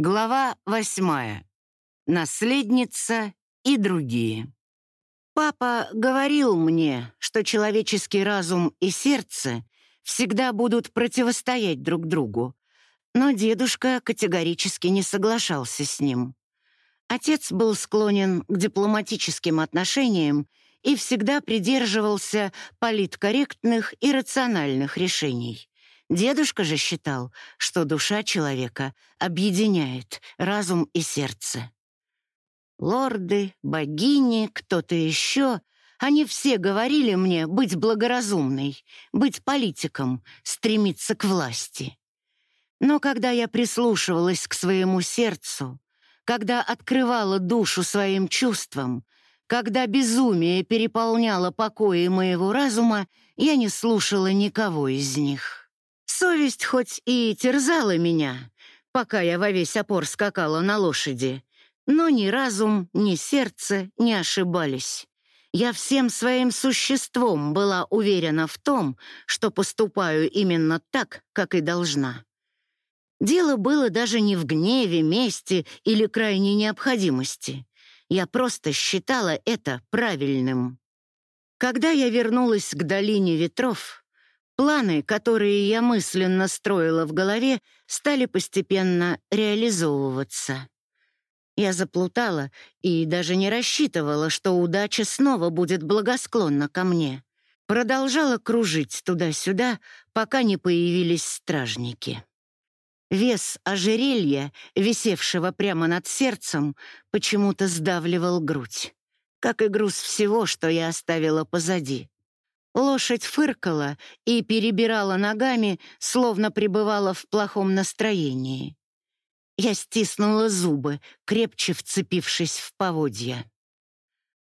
Глава восьмая. Наследница и другие. Папа говорил мне, что человеческий разум и сердце всегда будут противостоять друг другу, но дедушка категорически не соглашался с ним. Отец был склонен к дипломатическим отношениям и всегда придерживался политкорректных и рациональных решений. Дедушка же считал, что душа человека объединяет разум и сердце. Лорды, богини, кто-то еще — они все говорили мне быть благоразумной, быть политиком, стремиться к власти. Но когда я прислушивалась к своему сердцу, когда открывала душу своим чувствам, когда безумие переполняло покои моего разума, я не слушала никого из них. Совесть хоть и терзала меня, пока я во весь опор скакала на лошади, но ни разум, ни сердце не ошибались. Я всем своим существом была уверена в том, что поступаю именно так, как и должна. Дело было даже не в гневе, мести или крайней необходимости. Я просто считала это правильным. Когда я вернулась к долине ветров, Планы, которые я мысленно строила в голове, стали постепенно реализовываться. Я заплутала и даже не рассчитывала, что удача снова будет благосклонна ко мне. Продолжала кружить туда-сюда, пока не появились стражники. Вес ожерелья, висевшего прямо над сердцем, почему-то сдавливал грудь, как и груз всего, что я оставила позади. Лошадь фыркала и перебирала ногами, словно пребывала в плохом настроении. Я стиснула зубы, крепче вцепившись в поводья.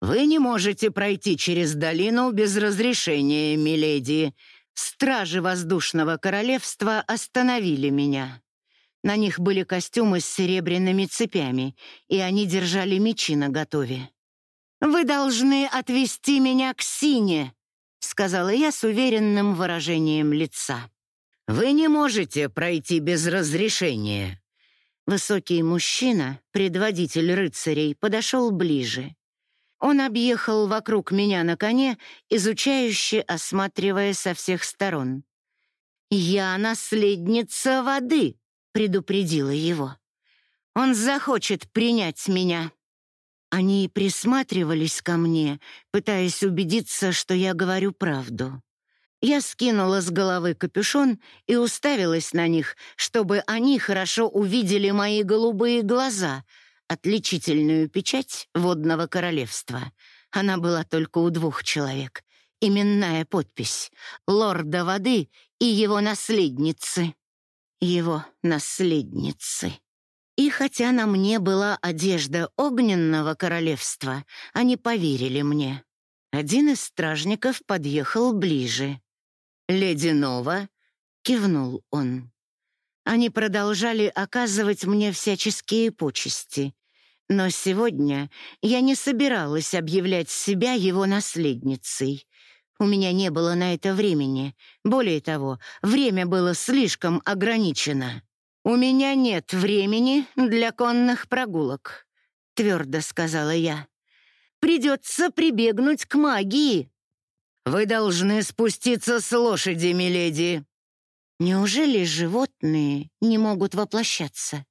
«Вы не можете пройти через долину без разрешения, миледи. Стражи воздушного королевства остановили меня. На них были костюмы с серебряными цепями, и они держали мечи наготове. «Вы должны отвести меня к Сине!» Сказала я с уверенным выражением лица. «Вы не можете пройти без разрешения». Высокий мужчина, предводитель рыцарей, подошел ближе. Он объехал вокруг меня на коне, изучающе осматривая со всех сторон. «Я наследница воды», — предупредила его. «Он захочет принять меня». Они присматривались ко мне, пытаясь убедиться, что я говорю правду. Я скинула с головы капюшон и уставилась на них, чтобы они хорошо увидели мои голубые глаза, отличительную печать водного королевства. Она была только у двух человек. Именная подпись «Лорда воды» и его наследницы. Его наследницы. И хотя на мне была одежда огненного королевства, они поверили мне. Один из стражников подъехал ближе. «Леди Нова?» — кивнул он. Они продолжали оказывать мне всяческие почести. Но сегодня я не собиралась объявлять себя его наследницей. У меня не было на это времени. Более того, время было слишком ограничено. «У меня нет времени для конных прогулок», — твердо сказала я. «Придется прибегнуть к магии». «Вы должны спуститься с лошади, миледи». Неужели животные не могут воплощаться?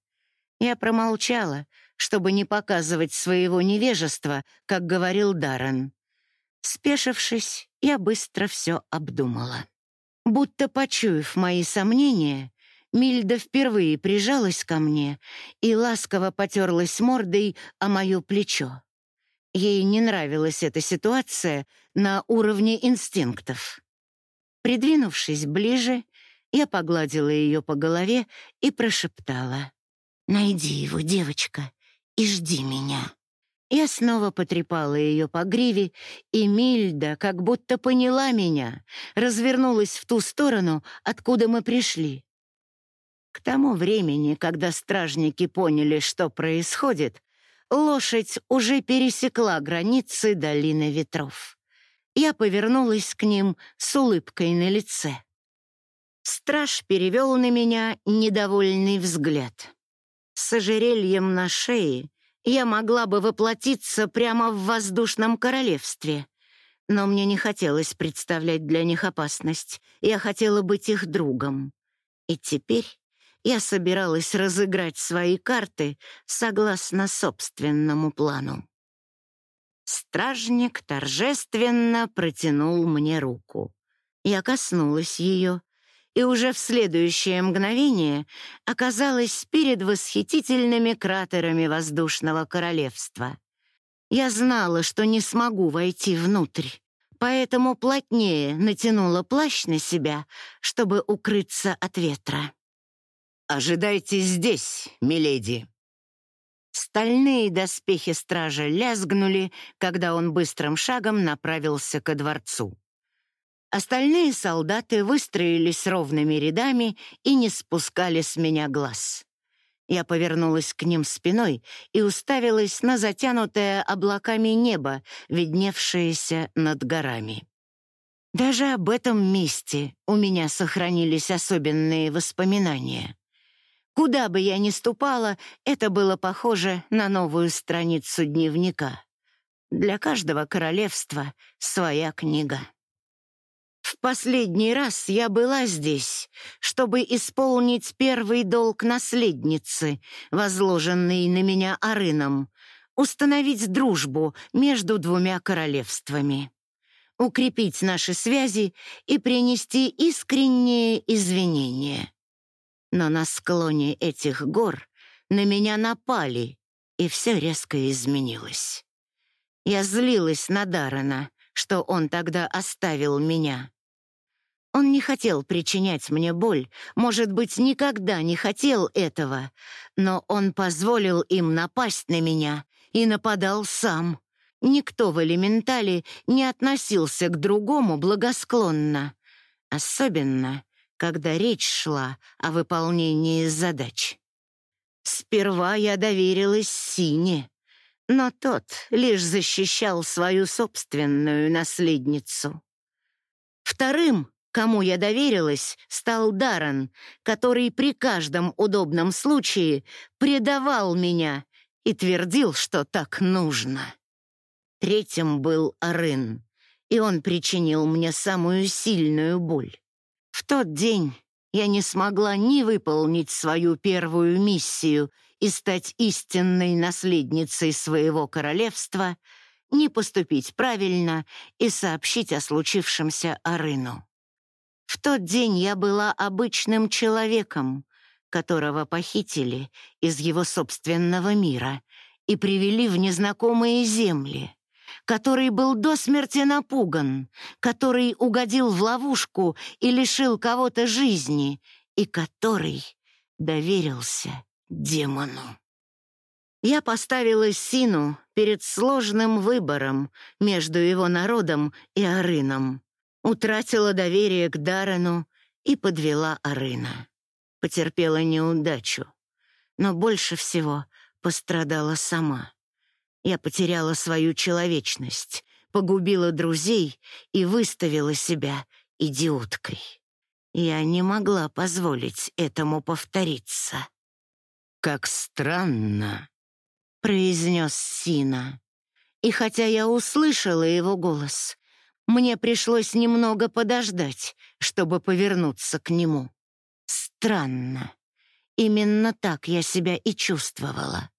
Я промолчала, чтобы не показывать своего невежества, как говорил Даррен. Спешившись, я быстро все обдумала. Будто почуяв мои сомнения, Мильда впервые прижалась ко мне и ласково потерлась мордой о мое плечо. Ей не нравилась эта ситуация на уровне инстинктов. Придвинувшись ближе, я погладила ее по голове и прошептала. «Найди его, девочка, и жди меня». Я снова потрепала ее по гриве, и Мильда, как будто поняла меня, развернулась в ту сторону, откуда мы пришли. К тому времени, когда стражники поняли, что происходит, лошадь уже пересекла границы долины ветров. Я повернулась к ним с улыбкой на лице. Страж перевел на меня недовольный взгляд. С ожерельем на шее я могла бы воплотиться прямо в воздушном королевстве. Но мне не хотелось представлять для них опасность. Я хотела быть их другом. И теперь я собиралась разыграть свои карты согласно собственному плану. Стражник торжественно протянул мне руку. Я коснулась ее, и уже в следующее мгновение оказалась перед восхитительными кратерами воздушного королевства. Я знала, что не смогу войти внутрь, поэтому плотнее натянула плащ на себя, чтобы укрыться от ветра. «Ожидайте здесь, миледи!» Стальные доспехи стража лязгнули, когда он быстрым шагом направился ко дворцу. Остальные солдаты выстроились ровными рядами и не спускали с меня глаз. Я повернулась к ним спиной и уставилась на затянутое облаками небо, видневшееся над горами. Даже об этом месте у меня сохранились особенные воспоминания. Куда бы я ни ступала, это было похоже на новую страницу дневника. Для каждого королевства своя книга. В последний раз я была здесь, чтобы исполнить первый долг наследницы, возложенный на меня Арыном, установить дружбу между двумя королевствами, укрепить наши связи и принести искренние извинения. Но на склоне этих гор на меня напали, и все резко изменилось. Я злилась на Дарана, что он тогда оставил меня. Он не хотел причинять мне боль, может быть, никогда не хотел этого, но он позволил им напасть на меня и нападал сам. Никто в элементале не относился к другому благосклонно, особенно когда речь шла о выполнении задач. Сперва я доверилась Сине, но тот лишь защищал свою собственную наследницу. Вторым Кому я доверилась, стал Даран, который при каждом удобном случае предавал меня и твердил, что так нужно. Третьим был Арын, и он причинил мне самую сильную боль. Тот день я не смогла ни выполнить свою первую миссию и стать истинной наследницей своего королевства, ни поступить правильно и сообщить о случившемся Арыну. В тот день я была обычным человеком, которого похитили из его собственного мира и привели в незнакомые земли, который был до смерти напуган, который угодил в ловушку и лишил кого-то жизни, и который доверился демону. Я поставила Сину перед сложным выбором между его народом и Арыном утратила доверие к Даррену и подвела Арына. Потерпела неудачу, но больше всего пострадала сама. Я потеряла свою человечность, погубила друзей и выставила себя идиоткой. Я не могла позволить этому повториться. «Как странно», — произнес Сина. И хотя я услышала его голос, мне пришлось немного подождать, чтобы повернуться к нему. Странно. Именно так я себя и чувствовала.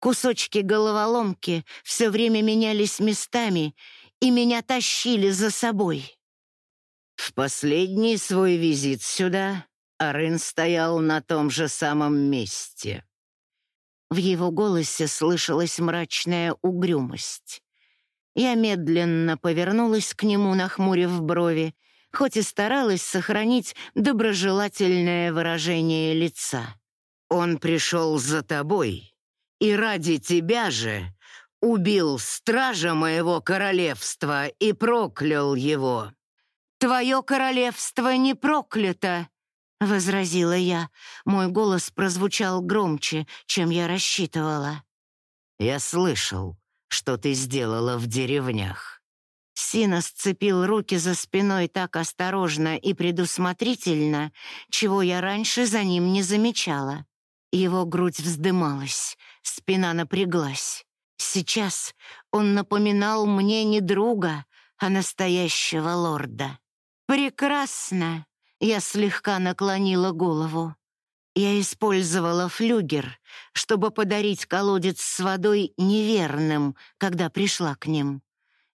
Кусочки головоломки все время менялись местами, и меня тащили за собой. В последний свой визит сюда Арын стоял на том же самом месте. В его голосе слышалась мрачная угрюмость. Я медленно повернулась к нему, нахмурив брови, хоть и старалась сохранить доброжелательное выражение лица. «Он пришел за тобой, и ради тебя же убил стража моего королевства и проклял его». «Твое королевство не проклято», — возразила я. Мой голос прозвучал громче, чем я рассчитывала. «Я слышал что ты сделала в деревнях». Сина сцепил руки за спиной так осторожно и предусмотрительно, чего я раньше за ним не замечала. Его грудь вздымалась, спина напряглась. Сейчас он напоминал мне не друга, а настоящего лорда. «Прекрасно!» — я слегка наклонила голову. Я использовала флюгер, чтобы подарить колодец с водой неверным, когда пришла к ним.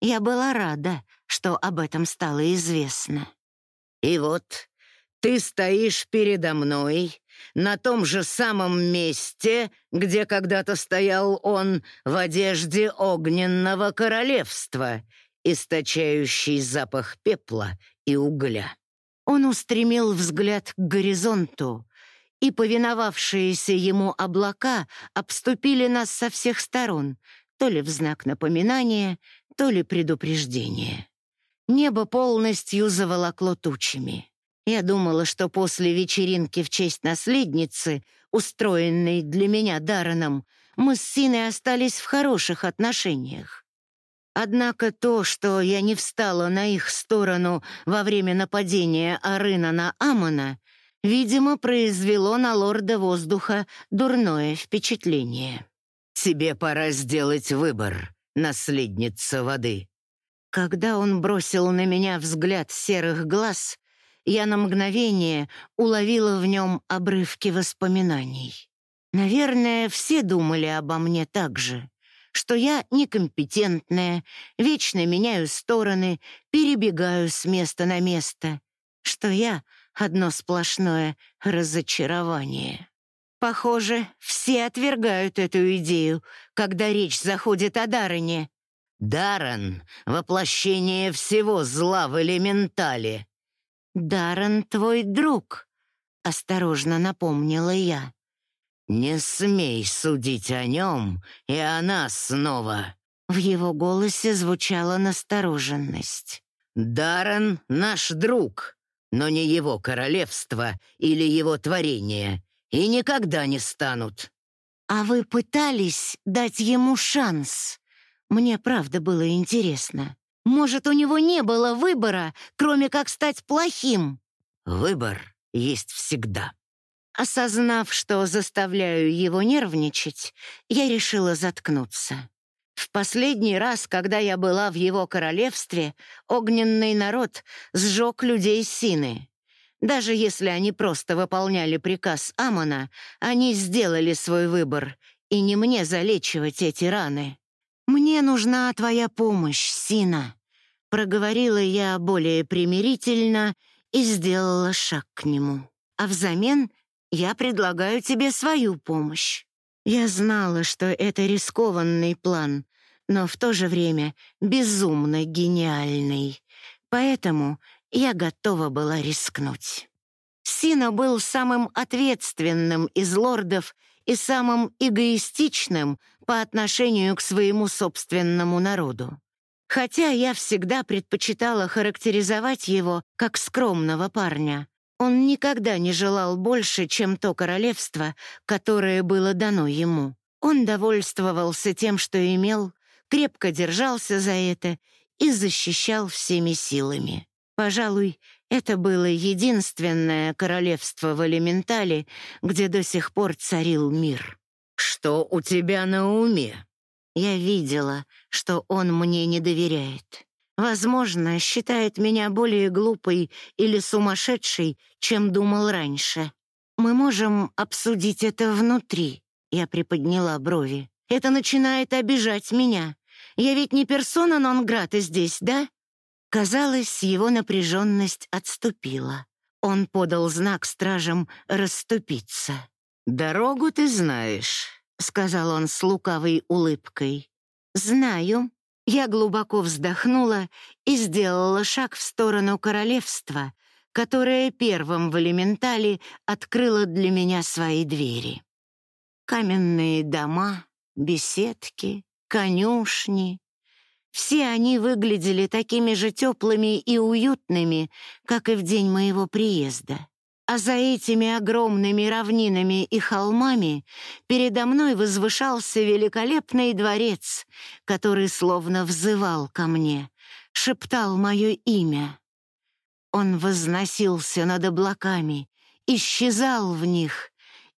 Я была рада, что об этом стало известно. «И вот ты стоишь передо мной на том же самом месте, где когда-то стоял он в одежде огненного королевства, источающий запах пепла и угля». Он устремил взгляд к горизонту, и повиновавшиеся ему облака обступили нас со всех сторон, то ли в знак напоминания, то ли предупреждения. Небо полностью заволокло тучами. Я думала, что после вечеринки в честь наследницы, устроенной для меня Дарреном, мы с Синой остались в хороших отношениях. Однако то, что я не встала на их сторону во время нападения Арына на Амона, видимо, произвело на лорда воздуха дурное впечатление. «Тебе пора сделать выбор, наследница воды». Когда он бросил на меня взгляд серых глаз, я на мгновение уловила в нем обрывки воспоминаний. Наверное, все думали обо мне так же, что я некомпетентная, вечно меняю стороны, перебегаю с места на место, что я одно сплошное разочарование. Похоже, все отвергают эту идею, когда речь заходит о Даррене. Даррен — воплощение всего зла в элементале. Даррен твой друг, — осторожно напомнила я. «Не смей судить о нем и о нас снова!» В его голосе звучала настороженность. «Даррен — наш друг, но не его королевство или его творение, и никогда не станут. А вы пытались дать ему шанс? Мне правда было интересно. Может, у него не было выбора, кроме как стать плохим? Выбор есть всегда. Осознав, что заставляю его нервничать, я решила заткнуться. В последний раз, когда я была в его королевстве, огненный народ сжег людей Сины. Даже если они просто выполняли приказ Амона, они сделали свой выбор, и не мне залечивать эти раны. «Мне нужна твоя помощь, Сина», — проговорила я более примирительно и сделала шаг к нему. «А взамен я предлагаю тебе свою помощь». Я знала, что это рискованный план, но в то же время безумно гениальный. Поэтому я готова была рискнуть. Сина был самым ответственным из лордов и самым эгоистичным по отношению к своему собственному народу. Хотя я всегда предпочитала характеризовать его как скромного парня. Он никогда не желал больше, чем то королевство, которое было дано ему. Он довольствовался тем, что имел, крепко держался за это и защищал всеми силами. Пожалуй, это было единственное королевство в Элементале, где до сих пор царил мир. «Что у тебя на уме?» Я видела, что он мне не доверяет. Возможно, считает меня более глупой или сумасшедшей, чем думал раньше. Мы можем обсудить это внутри. Я приподняла брови. Это начинает обижать меня. Я ведь не персона нон-грата здесь, да? Казалось, его напряженность отступила. Он подал знак стражам расступиться. «Дорогу ты знаешь», — сказал он с лукавой улыбкой. «Знаю». Я глубоко вздохнула и сделала шаг в сторону королевства, которое первым в элементале открыло для меня свои двери. Каменные дома, беседки, конюшни, все они выглядели такими же теплыми и уютными, как и в день моего приезда. А за этими огромными равнинами и холмами передо мной возвышался великолепный дворец, который словно взывал ко мне, шептал мое имя. Он возносился над облаками, исчезал в них,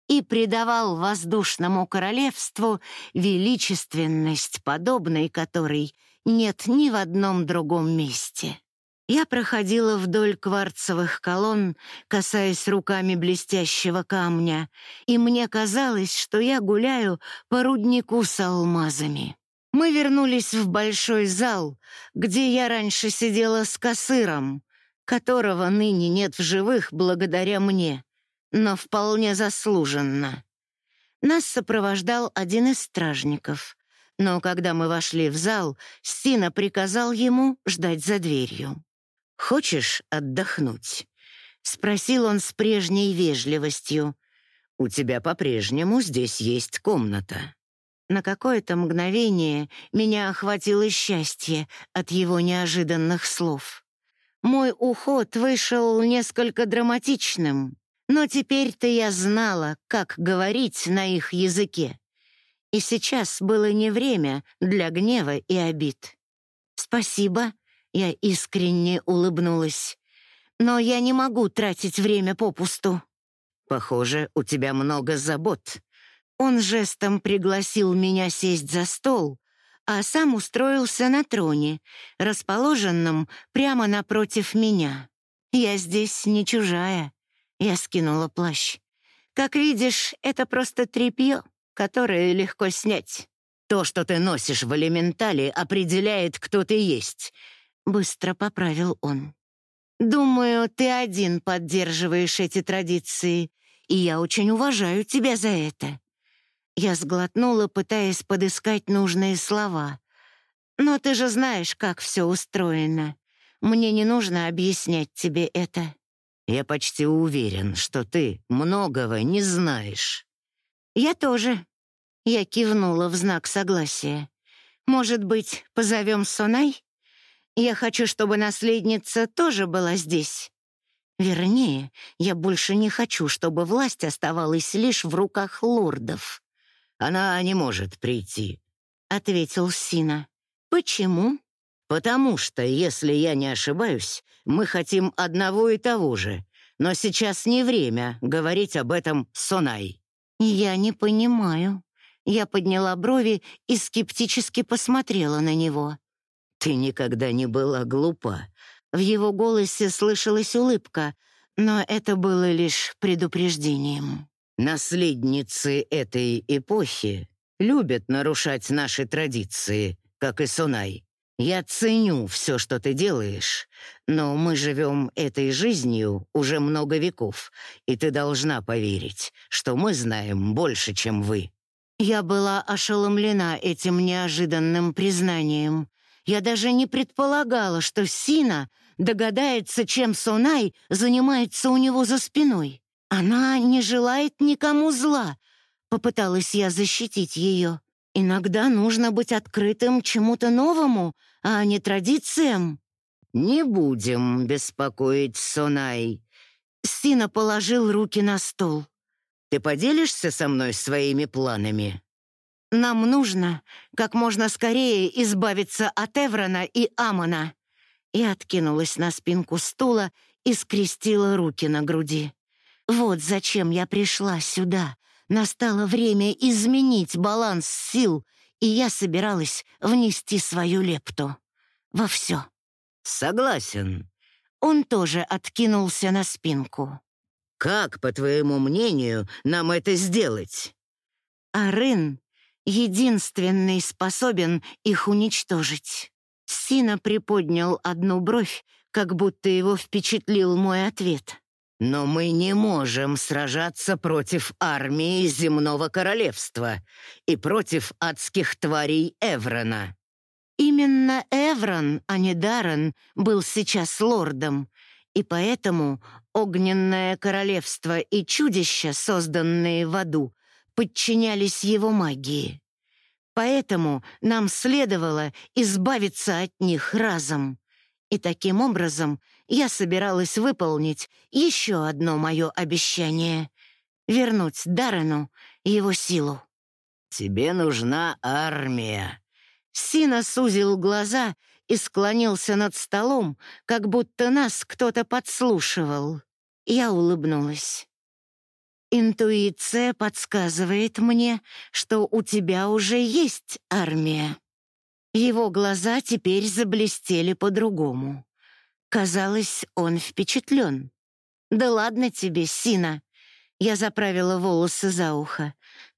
и придавал воздушному королевству величественность, подобной которой нет ни в одном другом месте. Я проходила вдоль кварцевых колонн, касаясь руками блестящего камня, и мне казалось, что я гуляю по руднику с алмазами. Мы вернулись в большой зал, где я раньше сидела с кассыром, которого ныне нет в живых благодаря мне, но вполне заслуженно. Нас сопровождал один из стражников, но когда мы вошли в зал, Стина приказал ему ждать за дверью. «Хочешь отдохнуть?» — спросил он с прежней вежливостью. «У тебя по-прежнему здесь есть комната». На какое-то мгновение меня охватило счастье от его неожиданных слов. Мой уход вышел несколько драматичным, но теперь-то я знала, как говорить на их языке. И сейчас было не время для гнева и обид. «Спасибо», я искренне улыбнулась. «Но я не могу тратить время попусту». «Похоже, у тебя много забот». Он жестом пригласил меня сесть за стол, а сам устроился на троне, расположенном прямо напротив меня. «Я здесь не чужая», — я скинула плащ. «Как видишь, это просто тряпье, которое легко снять. То, что ты носишь в элементале, определяет, кто ты есть. — быстро поправил он. «Думаю, ты один поддерживаешь эти традиции, и я очень уважаю тебя за это». Я сглотнула, пытаясь подыскать нужные слова. «Но ты же знаешь, как все устроено. Мне не нужно объяснять тебе это». «Я почти уверен, что ты многого не знаешь». «Я тоже». Я кивнула в знак согласия. «Может быть, позовем Сонай?» Я хочу, чтобы наследница тоже была здесь. Вернее, я больше не хочу, чтобы власть оставалась лишь в руках лордов. Она не может прийти, — ответил Сина. Почему? Потому что, если я не ошибаюсь, мы хотим одного и того же, но сейчас не время говорить об этом Сонай. Я не понимаю. Я подняла брови и скептически посмотрела на него. «Ты никогда не была глупа». В его голосе слышалась улыбка, но это было лишь предупреждением. «Наследницы этой эпохи любят нарушать наши традиции, как и Сунай. Я ценю все, что ты делаешь, но мы живем этой жизнью уже много веков, и ты должна поверить, что мы знаем больше, чем вы». Я была ошеломлена этим неожиданным признанием. Я даже не предполагала, что Сина догадается, чем Сонай занимается у него за спиной. Она не желает никому зла. Попыталась я защитить ее. Иногда нужно быть открытым чему-то новому, а не традициям. «Не будем беспокоить Сонай». Сина положил руки на стол. «Ты поделишься со мной своими планами?» Нам нужно как можно скорее избавиться от Эврона и Амона. И откинулась на спинку стула и скрестила руки на груди. Вот зачем я пришла сюда. Настало время изменить баланс сил, и я собиралась внести свою лепту. Во все. Согласен. Он тоже откинулся на спинку. Как, по твоему мнению, нам это сделать? Арын единственный способен их уничтожить. Сина приподнял одну бровь, как будто его впечатлил мой ответ. «Но мы не можем сражаться против армии Земного Королевства и против адских тварей Эврона». Именно Эврон, а не Даррен, был сейчас лордом, и поэтому Огненное Королевство и чудища, созданные в аду, подчинялись его магии. Поэтому нам следовало избавиться от них разом. И таким образом я собиралась выполнить еще одно мое обещание — вернуть Даррену его силу. «Тебе нужна армия». Сина сузил глаза и склонился над столом, как будто нас кто-то подслушивал. Я улыбнулась. Интуиция подсказывает мне, что у тебя уже есть армия. Его глаза теперь заблестели по-другому. Казалось, он впечатлен. «Да ладно тебе, Сина!» Я заправила волосы за ухо.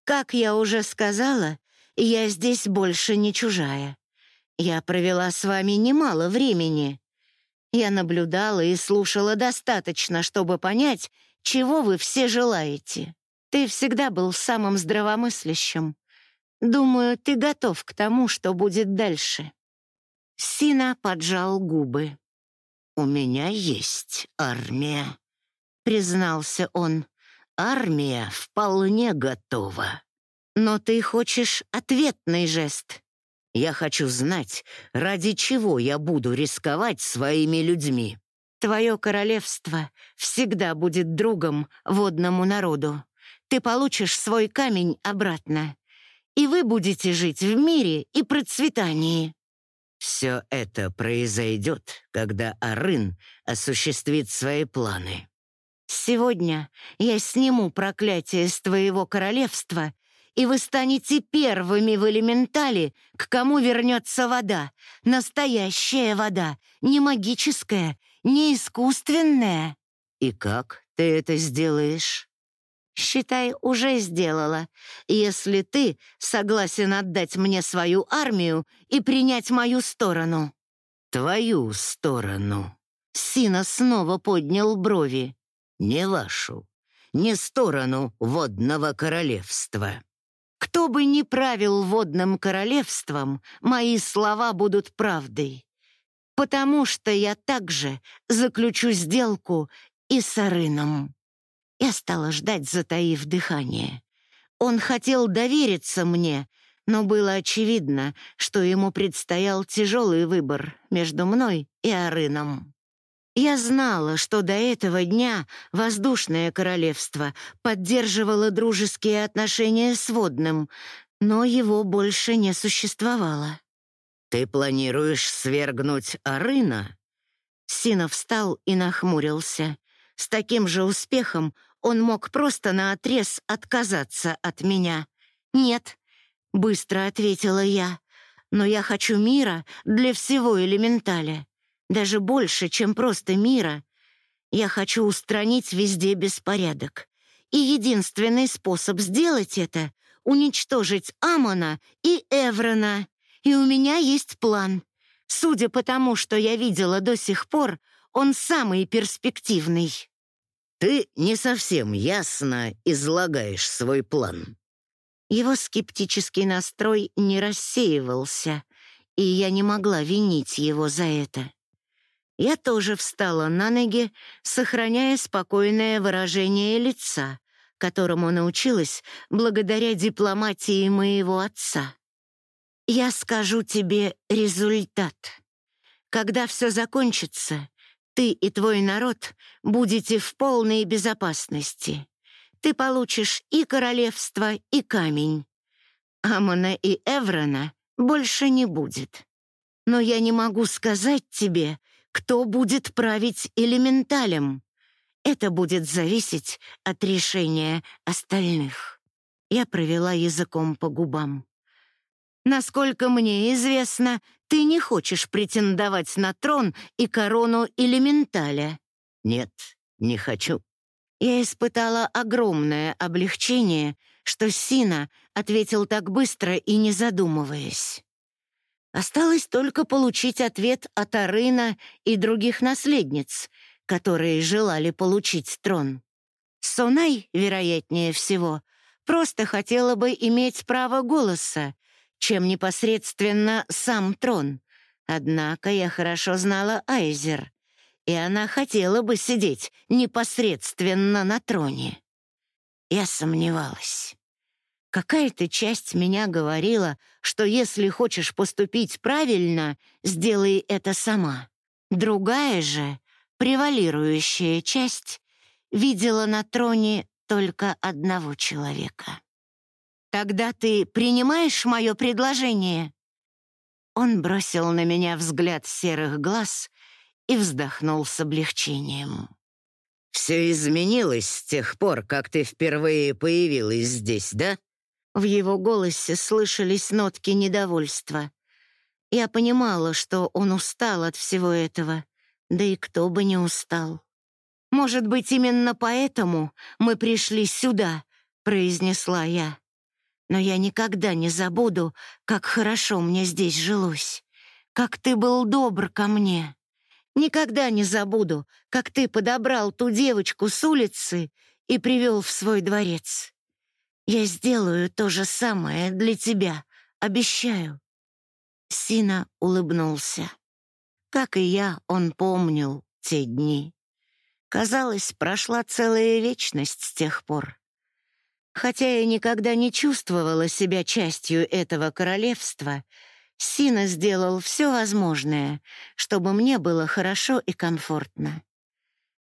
«Как я уже сказала, я здесь больше не чужая. Я провела с вами немало времени. Я наблюдала и слушала достаточно, чтобы понять, чего вы все желаете. Ты всегда был самым здравомыслящим. Думаю, ты готов к тому, что будет дальше». Сина поджал губы. «У меня есть армия», — признался он. «Армия вполне готова». «Но ты хочешь ответный жест», я хочу знать, ради чего я буду рисковать своими людьми. Твое королевство всегда будет другом водному народу. Ты получишь свой камень обратно, и вы будете жить в мире и процветании. Все это произойдет, когда Арын осуществит свои планы. Сегодня я сниму проклятие с твоего королевства и вы станете первыми в элементале, к кому вернется вода. Настоящая вода, не магическая, не искусственная. И как ты это сделаешь? Считай, уже сделала, если ты согласен отдать мне свою армию и принять мою сторону. Твою сторону. Сина снова поднял брови. Не вашу, не сторону водного королевства. Кто бы ни правил водным королевством, мои слова будут правдой. Потому что я также заключу сделку и с Арыном. Я стала ждать, затаив дыхание. Он хотел довериться мне, но было очевидно, что ему предстоял тяжелый выбор между мной и Арыном. Я знала, что до этого дня воздушное королевство поддерживало дружеские отношения с водным, но его больше не существовало. «Ты планируешь свергнуть Арына?» Сина встал и нахмурился. С таким же успехом он мог просто наотрез отказаться от меня. «Нет», — быстро ответила я, «но я хочу мира для всего элементаля даже больше, чем просто мира. Я хочу устранить везде беспорядок. И единственный способ сделать это — уничтожить Амона и Эврона. И у меня есть план. Судя по тому, что я видела до сих пор, он самый перспективный. Ты не совсем ясно излагаешь свой план. Его скептический настрой не рассеивался, и я не могла винить его за это. Я тоже встала на ноги, сохраняя спокойное выражение лица, которому научилась благодаря дипломатии моего отца. «Я скажу тебе результат. Когда все закончится, ты и твой народ будете в полной безопасности. Ты получишь и королевство, и камень. Амона и Эврона больше не будет. Но я не могу сказать тебе, кто будет править элементалем. Это будет зависеть от решения остальных. Я провела языком по губам. Насколько мне известно, ты не хочешь претендовать на трон и корону элементаля. Нет, не хочу. Я испытала огромное облегчение, что Сина ответил так быстро и не задумываясь. Осталось только получить ответ от Арына и других наследниц, которые желали получить трон. Сонай, вероятнее всего, просто хотела бы иметь право голоса, чем непосредственно сам трон. Однако я хорошо знала Айзер, и она хотела бы сидеть непосредственно на троне. Я сомневалась. Какая-то часть меня говорила, что если хочешь поступить правильно, сделай это сама. Другая же, превалирующая часть, видела на троне только одного человека. «Тогда ты принимаешь мое предложение?» Он бросил на меня взгляд серых глаз и вздохнул с облегчением. «Все изменилось с тех пор, как ты впервые появилась здесь, да?» В его голосе слышались нотки недовольства. Я понимала, что он устал от всего этого, да и кто бы не устал. «Может быть, именно поэтому мы пришли сюда», — произнесла я. «Но я никогда не забуду, как хорошо мне здесь жилось, как ты был добр ко мне. Никогда не забуду, как ты подобрал ту девочку с улицы и привел в свой дворец. Я сделаю то же самое для тебя, обещаю». Сина улыбнулся. Как и я, он помнил те дни. Казалось, прошла целая вечность с тех пор. Хотя я никогда не чувствовала себя частью этого королевства, Сина сделал все возможное, чтобы мне было хорошо и комфортно.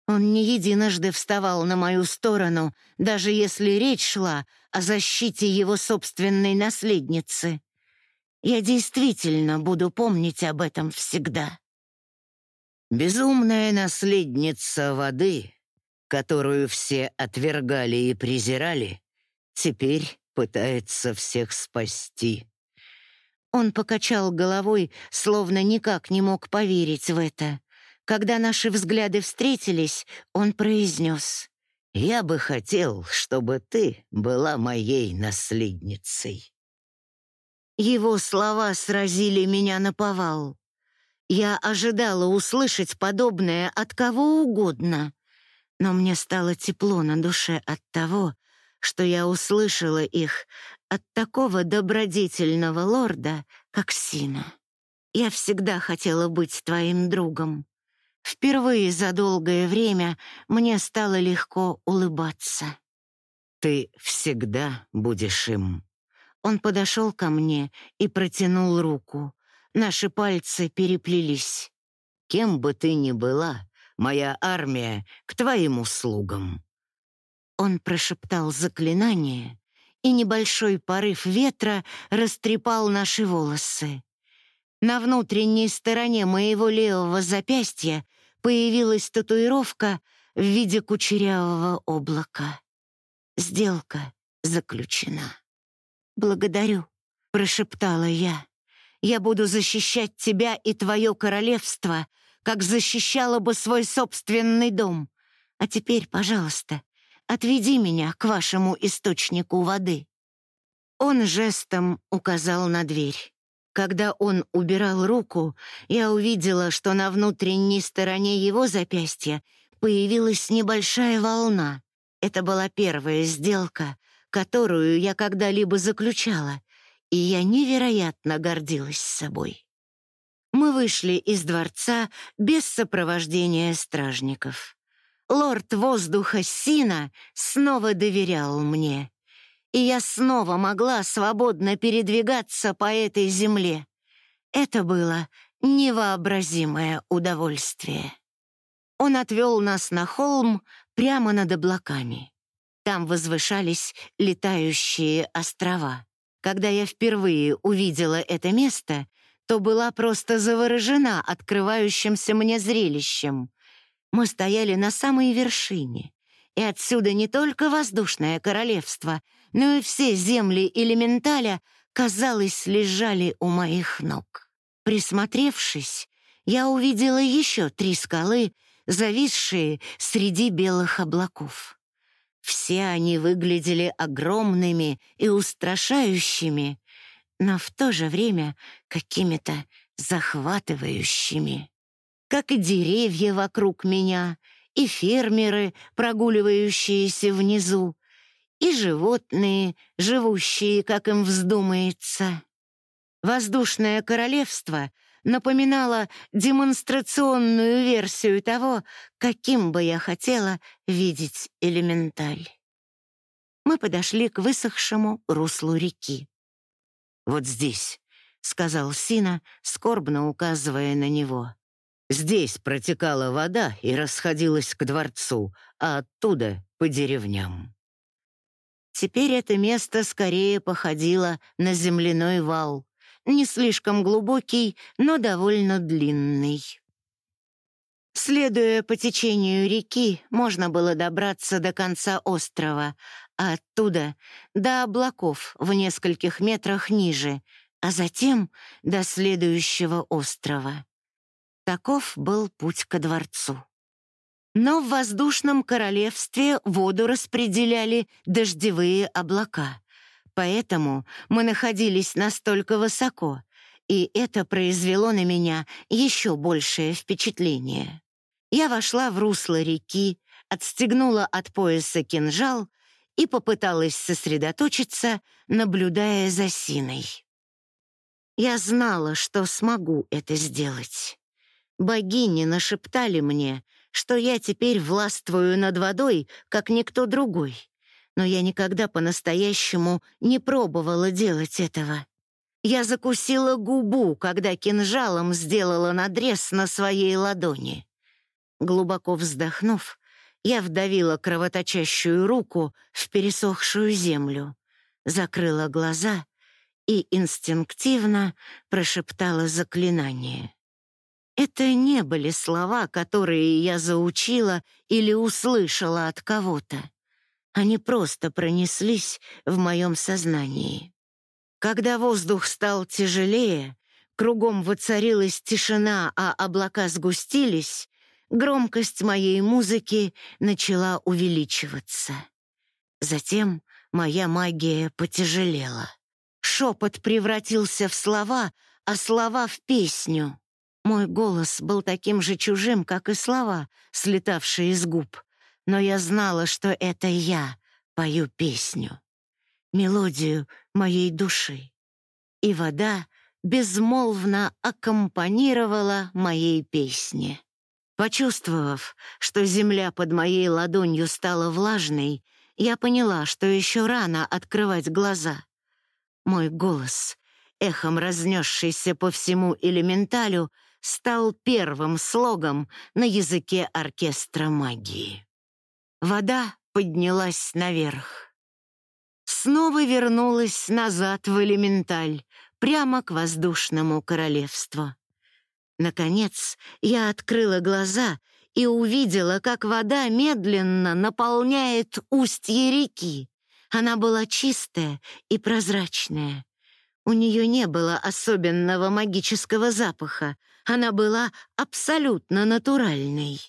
Он не единожды вставал на мою сторону, даже если речь шла о защите его собственной наследницы. Я действительно буду помнить об этом всегда. Безумная наследница воды, которую все отвергали и презирали, теперь пытается всех спасти. Он покачал головой, словно никак не мог поверить в это. Когда наши взгляды встретились, он произнес. «Я бы хотел, чтобы ты была моей наследницей». Его слова сразили меня на повал. Я ожидала услышать подобное от кого угодно, но мне стало тепло на душе от того, что я услышала их от такого добродетельного лорда, как Сина. Я всегда хотела быть твоим другом. Впервые за долгое время мне стало легко улыбаться. Ты всегда будешь им. Он подошел ко мне и протянул руку. Наши пальцы переплелись. «Кем бы ты ни была, моя армия к твоим услугам». Он прошептал заклинание, и небольшой порыв ветра растрепал наши волосы. На внутренней стороне моего левого запястья появилась татуировка в виде кучерявого облака. Сделка заключена. «Благодарю», — прошептала я. Я буду защищать тебя и твое королевство, как защищала бы свой собственный дом. А теперь, пожалуйста, отведи меня к вашему источнику воды». Он жестом указал на дверь. Когда он убирал руку, я увидела, что на внутренней стороне его запястья появилась небольшая волна. Это была первая сделка, которую я когда-либо заключала, и я невероятно гордилась собой. Мы вышли из дворца без сопровождения стражников. Лорд воздуха Сина снова доверял мне, и я снова могла свободно передвигаться по этой земле. Это было невообразимое удовольствие. Он отвел нас на холм прямо над облаками. Там возвышались летающие острова. Когда я впервые увидела это место, то была просто заворожена открывающимся мне зрелищем. Мы стояли на самой вершине, и отсюда не только воздушное королевство, но и все земли элементаля, казалось, лежали у моих ног. Присмотревшись, я увидела еще три скалы, зависшие среди белых облаков. Все они выглядели огромными и устрашающими, но в то же время какими-то захватывающими. Как и деревья вокруг меня, и фермеры, прогуливающиеся внизу, и животные, живущие, как им вздумается. Воздушное королевство напоминала демонстрационную версию того, каким бы я хотела видеть элементаль. Мы подошли к высохшему руслу реки. «Вот здесь», — сказал Сина, скорбно указывая на него. «Здесь протекала вода и расходилась к дворцу, а оттуда — по деревням». Теперь это место скорее походило на земляной вал, не слишком глубокий, но довольно длинный. Следуя по течению реки, можно было добраться до конца острова, а оттуда — до облаков в нескольких метрах ниже, а затем до следующего острова. Таков был путь ко дворцу. Но в воздушном королевстве воду распределяли дождевые облака, поэтому мы находились настолько высоко, и это произвело на меня еще большее впечатление. Я вошла в русло реки, отстегнула от пояса кинжал и попыталась сосредоточиться, наблюдая за Синой. Я знала, что смогу это сделать. Богини нашептали мне, что я теперь властвую над водой, как никто другой. Но я никогда по-настоящему не пробовала делать этого. Я закусила губу, когда кинжалом сделала надрез на своей ладони. Глубоко вздохнув, я вдавила кровоточащую руку в пересохшую землю, закрыла глаза и инстинктивно прошептала заклинание. Это не были слова, которые я заучила или услышала от кого-то. Они просто пронеслись в моем сознании. Когда воздух стал тяжелее, кругом воцарилась тишина, а облака сгустились, громкость моей музыки начала увеличиваться. Затем моя магия потяжелела. Шепот превратился в слова, а слова — в песню. Мой голос был таким же чужим, как и слова, слетавшие из губ. Но я знала, что это я пою песню, мелодию моей души. И вода безмолвно аккомпанировала моей песне. Почувствовав, что земля под моей ладонью стала влажной, я поняла, что еще рано открывать глаза. Мой голос, эхом разнесшийся по всему элементалю, стал первым слогом на языке оркестра магии. Вода поднялась наверх. Снова вернулась назад в элементаль, прямо к воздушному королевству. Наконец, я открыла глаза и увидела, как вода медленно наполняет устье реки. Она была чистая и прозрачная. У нее не было особенного магического запаха, она была абсолютно натуральной.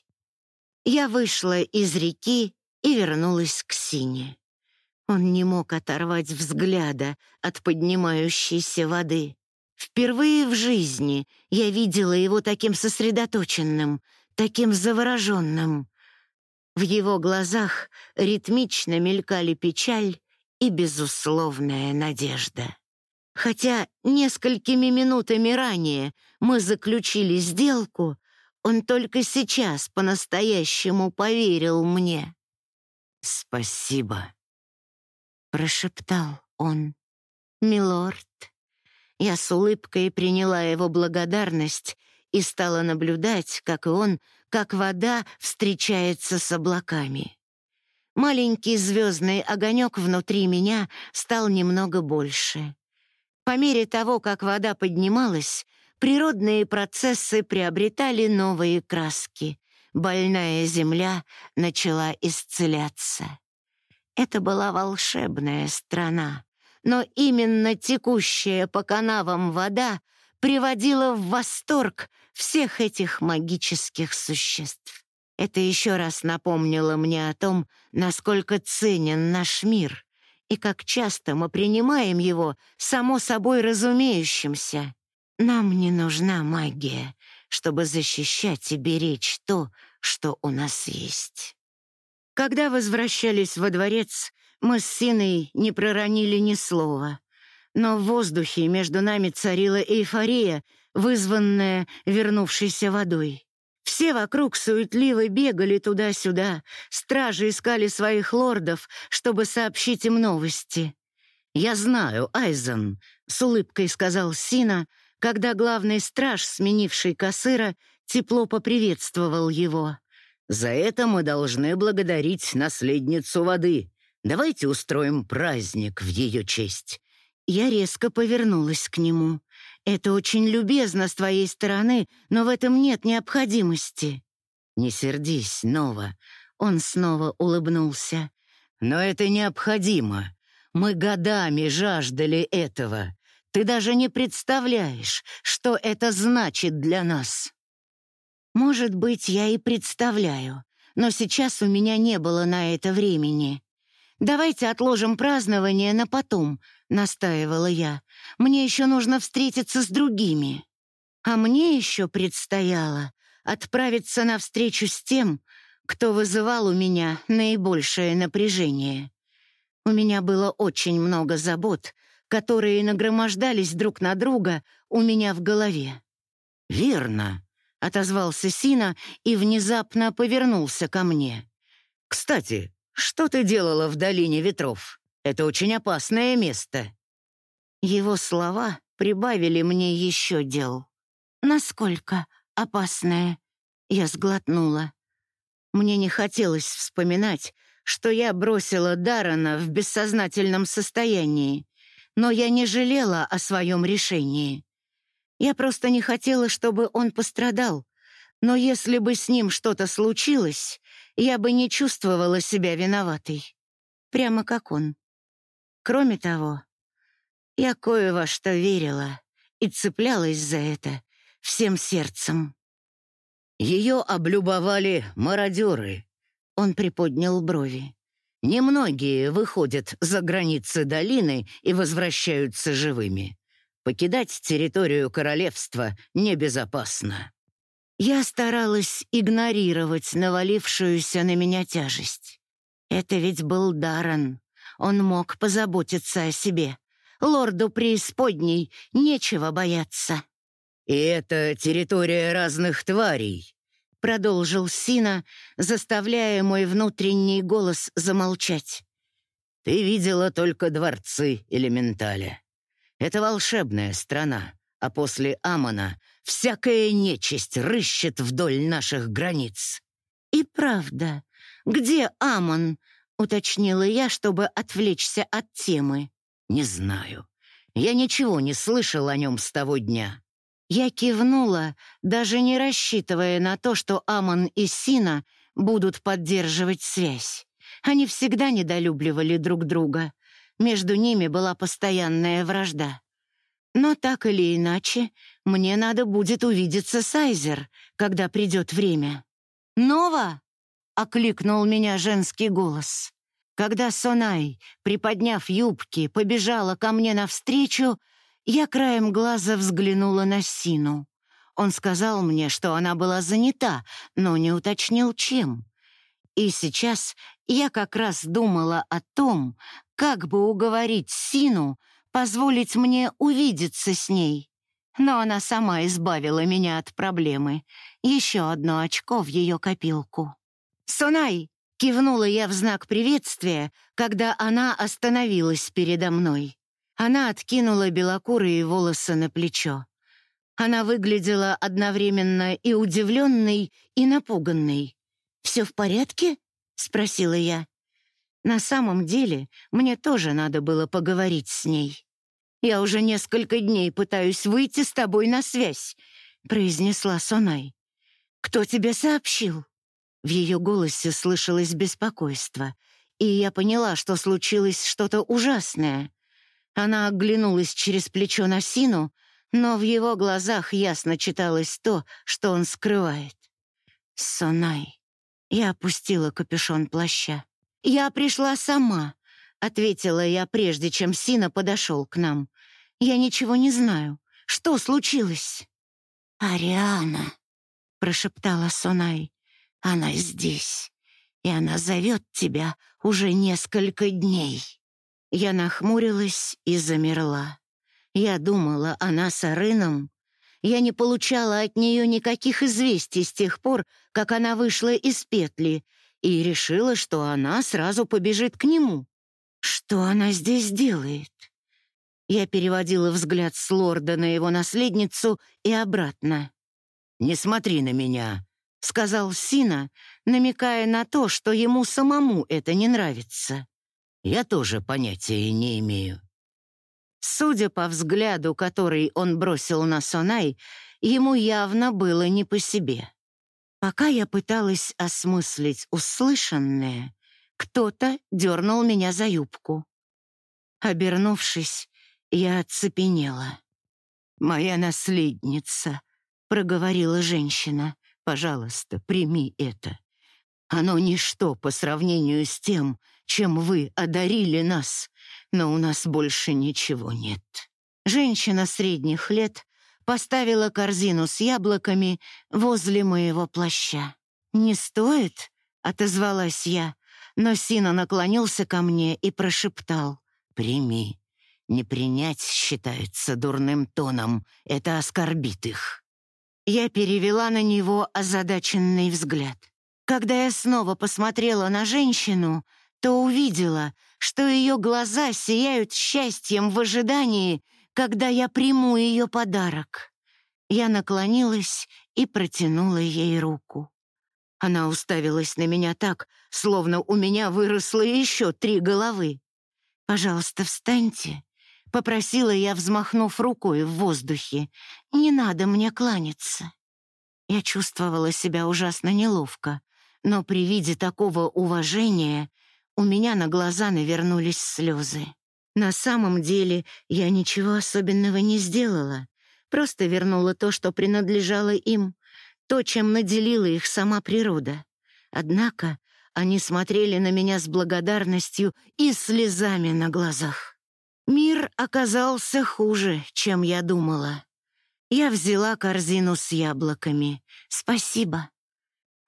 Я вышла из реки и вернулась к Сине. Он не мог оторвать взгляда от поднимающейся воды. Впервые в жизни я видела его таким сосредоточенным, таким завороженным. В его глазах ритмично мелькали печаль и безусловная надежда. Хотя несколькими минутами ранее мы заключили сделку, он только сейчас по-настоящему поверил мне. «Спасибо», — прошептал он. «Милорд». Я с улыбкой приняла его благодарность и стала наблюдать, как он, как вода встречается с облаками. Маленький звездный огонек внутри меня стал немного больше. По мере того, как вода поднималась, природные процессы приобретали новые краски. Больная земля начала исцеляться. Это была волшебная страна, но именно текущая по канавам вода приводила в восторг всех этих магических существ. Это еще раз напомнило мне о том, насколько ценен наш мир, и как часто мы принимаем его само собой разумеющимся. Нам не нужна магия, чтобы защищать и беречь то, что у нас есть. Когда возвращались во дворец, мы с Синой не проронили ни слова. Но в воздухе между нами царила эйфория, вызванная вернувшейся водой. Все вокруг суетливо бегали туда-сюда, стражи искали своих лордов, чтобы сообщить им новости. «Я знаю, Айзен», — с улыбкой сказал Сина, когда главный страж, сменивший Кассыра, тепло поприветствовал его. «За это мы должны благодарить наследницу воды. Давайте устроим праздник в ее честь». Я резко повернулась к нему. Это очень любезно с твоей стороны, но в этом нет необходимости. «Не сердись, Нова». Он снова улыбнулся. «Но это необходимо. Мы годами жаждали этого. Ты даже не представляешь, что это значит для нас». «Может быть, я и представляю, но сейчас у меня не было на это времени. Давайте отложим празднование на потом», — настаивала я. «Мне еще нужно встретиться с другими». А мне еще предстояло отправиться на встречу с тем, кто вызывал у меня наибольшее напряжение. У меня было очень много забот, которые нагромождались друг на друга у меня в голове. «Верно», — отозвался Сина и внезапно повернулся ко мне. «Кстати, что ты делала в Долине Ветров? Это очень опасное место». Его слова прибавили мне еще дел. «Насколько опасное?» Я сглотнула. Мне не хотелось вспоминать, что я бросила Дарана в бессознательном состоянии, но я не жалела о своем решении. Я просто не хотела, чтобы он пострадал, но если бы с ним что-то случилось, я бы не чувствовала себя виноватой. Прямо как он. Кроме того, я кое во что верила и цеплялась за это всем сердцем. Ее облюбовали мародеры. Он приподнял брови. Немногие выходят за границы долины и возвращаются живыми. Покидать территорию королевства небезопасно. Я старалась игнорировать навалившуюся на меня тяжесть. Это ведь был Даран. Он мог позаботиться о себе. Лорду преисподней нечего бояться. «И это территория разных тварей», — продолжил Сина, заставляя мой внутренний голос замолчать. «Ты видела только дворцы элементаля. Это волшебная страна, а после Амона всякая нечисть рыщет вдоль наших границ». «И правда, где Амон?» — уточнила я, чтобы отвлечься от темы. «Не знаю. Я ничего не слышал о нем с того дня». Я кивнула, даже не рассчитывая на то, что Амон и Сина будут поддерживать связь. Они всегда недолюбливали друг друга. Между ними была постоянная вражда. Но так или иначе, мне надо будет увидеться с Айзер, когда придет время. «Нова!» — окликнул меня женский голос. Когда Сонай, приподняв юбки, побежала ко мне навстречу, я краем глаза взглянула на Сину. Он сказал мне, что она была занята, но не уточнил, чем. И сейчас я как раз думала о том, как бы уговорить Сину позволить мне увидеться с ней. Но она сама избавила меня от проблемы. Еще одно очко в ее копилку. «Сунай!» — кивнула я в знак приветствия, когда она остановилась передо мной. Она откинула белокурые волосы на плечо. Она выглядела одновременно и удивленной, и напуганной. «Все в порядке?» — спросила я. На самом деле, мне тоже надо было поговорить с ней. «Я уже несколько дней пытаюсь выйти с тобой на связь», — произнесла Сонай. «Кто тебе сообщил?» В ее голосе слышалось беспокойство, и я поняла, что случилось что-то ужасное. Она оглянулась через плечо на Сину, но в его глазах ясно читалось то, что он скрывает. «Сонай». Я опустила капюшон плаща. «Я пришла сама», — ответила я, прежде чем Сина подошел к нам. «Я ничего не знаю. Что случилось?» «Ариана», — прошептала Сонай. «Она здесь, и она зовет тебя уже несколько дней». Я нахмурилась и замерла. Я думала, она с Арыном. Я не получала от нее никаких известий с тех пор, как она вышла из петли, и решила, что она сразу побежит к нему. Что она здесь делает? Я переводила взгляд с лорда на его наследницу и обратно. «Не смотри на меня», — сказал Сина, намекая на то, что ему самому это не нравится. Я тоже понятия не имею. Судя по взгляду, который он бросил на Сонай, ему явно было не по себе. Пока я пыталась осмыслить услышанное, кто-то дернул меня за юбку. Обернувшись, я оцепенела. «Моя наследница», — проговорила женщина, — «пожалуйста, прими это. Оно ничто по сравнению с тем, чем вы одарили нас, но у нас больше ничего нет». Женщина средних лет поставила корзину с яблоками возле моего плаща. «Не стоит?» — отозвалась я, но Сина наклонился ко мне и прошептал. «Прими. Не принять считается дурным тоном. Это оскорбит их». Я перевела на него озадаченный взгляд. Когда я снова посмотрела на женщину, то увидела, что ее глаза сияют счастьем в ожидании, когда я приму ее подарок. Я наклонилась и протянула ей руку. Она уставилась на меня так, словно у меня выросло еще три головы. «Пожалуйста, встаньте», — попросила я, взмахнув рукой в воздухе. «Не надо мне кланяться». Я чувствовала себя ужасно неловко, но при виде такого уважения у меня на глаза навернулись слезы. На самом деле я ничего особенного не сделала, просто вернула то, что принадлежало им, то, чем наделила их сама природа. Однако они смотрели на меня с благодарностью и слезами на глазах. Мир оказался хуже, чем я думала. Я взяла корзину с яблоками. «Спасибо».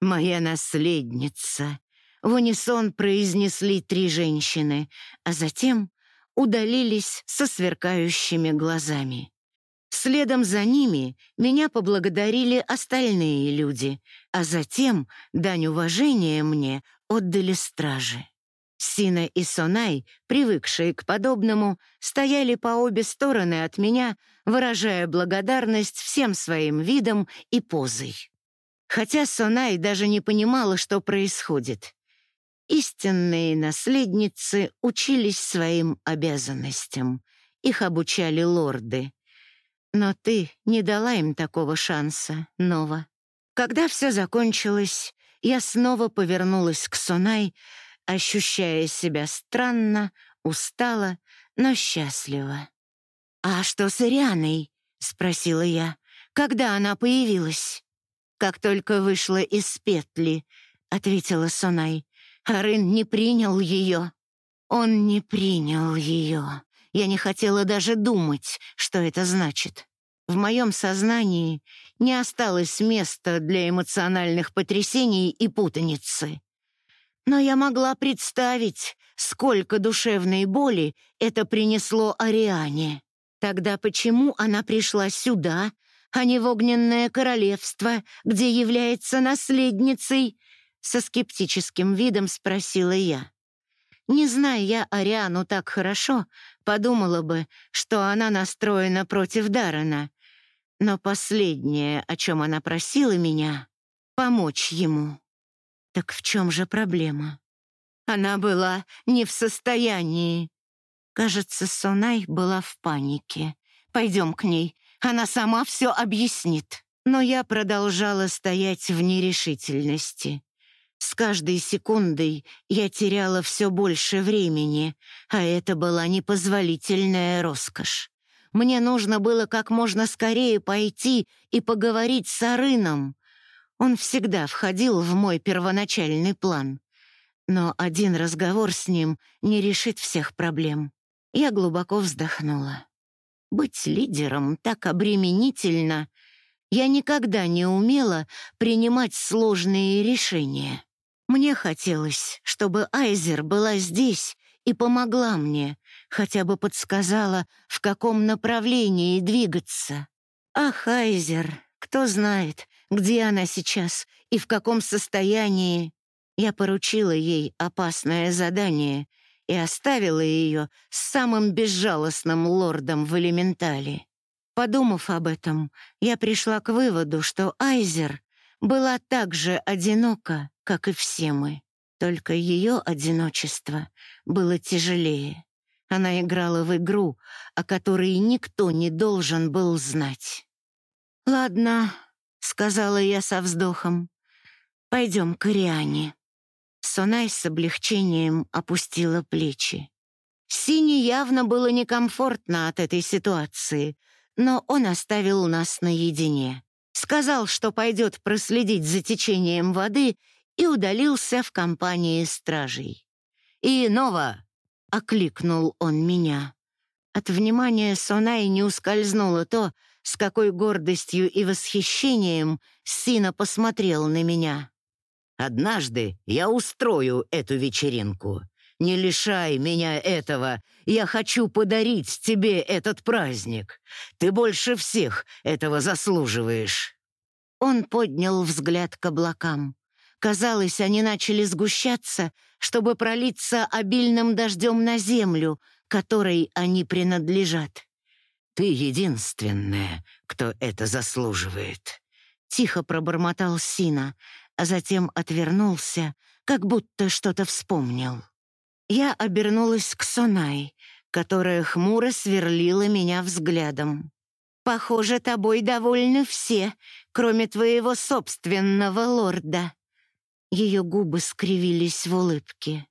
«Моя наследница», — в унисон произнесли три женщины, а затем удалились со сверкающими глазами. Следом за ними меня поблагодарили остальные люди, а затем дань уважения мне отдали стражи. Сина и Сонай, привыкшие к подобному, стояли по обе стороны от меня, выражая благодарность всем своим видом и позой. Хотя Сонай даже не понимала, что происходит. Истинные наследницы учились своим обязанностям. Их обучали лорды. Но ты не дала им такого шанса, Нова. Когда все закончилось, я снова повернулась к Сунай, ощущая себя странно, устала, но счастлива. «А что с Ирианой?» — спросила я. «Когда она появилась?» «Как только вышла из петли», — ответила Сунай. Арын не принял ее. Он не принял ее. Я не хотела даже думать, что это значит. В моем сознании не осталось места для эмоциональных потрясений и путаницы. Но я могла представить, сколько душевной боли это принесло Ариане. Тогда почему она пришла сюда, а не в Огненное Королевство, где является наследницей со скептическим видом спросила я. Не зная я Ариану так хорошо, подумала бы, что она настроена против Дарана. Но последнее, о чем она просила меня — помочь ему. Так в чем же проблема? Она была не в состоянии. Кажется, Сонай была в панике. Пойдем к ней, она сама все объяснит. Но я продолжала стоять в нерешительности. С каждой секундой я теряла все больше времени, а это была непозволительная роскошь. Мне нужно было как можно скорее пойти и поговорить с Арыном. Он всегда входил в мой первоначальный план. Но один разговор с ним не решит всех проблем. Я глубоко вздохнула. Быть лидером так обременительно. Я никогда не умела принимать сложные решения. Мне хотелось, чтобы Айзер была здесь и помогла мне, хотя бы подсказала, в каком направлении двигаться. Ах, Айзер, кто знает, где она сейчас и в каком состоянии. Я поручила ей опасное задание и оставила ее с самым безжалостным лордом в элементале. Подумав об этом, я пришла к выводу, что Айзер была так же одинока, как и все мы. Только ее одиночество было тяжелее. Она играла в игру, о которой никто не должен был знать. «Ладно», — сказала я со вздохом, Пойдем к Ириане». Сонай с облегчением опустила плечи. Сине явно было некомфортно от этой ситуации, но он оставил нас наедине. Сказал, что пойдет проследить за течением воды и удалился в компании стражей. «И Нова!» — окликнул он меня. От внимания Сонай не ускользнуло то, с какой гордостью и восхищением Сина посмотрел на меня. «Однажды я устрою эту вечеринку. Не лишай меня этого. Я хочу подарить тебе этот праздник. Ты больше всех этого заслуживаешь». Он поднял взгляд к облакам. Казалось, они начали сгущаться, чтобы пролиться обильным дождем на землю, которой они принадлежат. «Ты единственная, кто это заслуживает», — тихо пробормотал Сина, а затем отвернулся, как будто что-то вспомнил. Я обернулась к Сонай, которая хмуро сверлила меня взглядом. «Похоже, тобой довольны все, кроме твоего собственного лорда». Ее губы скривились в улыбке.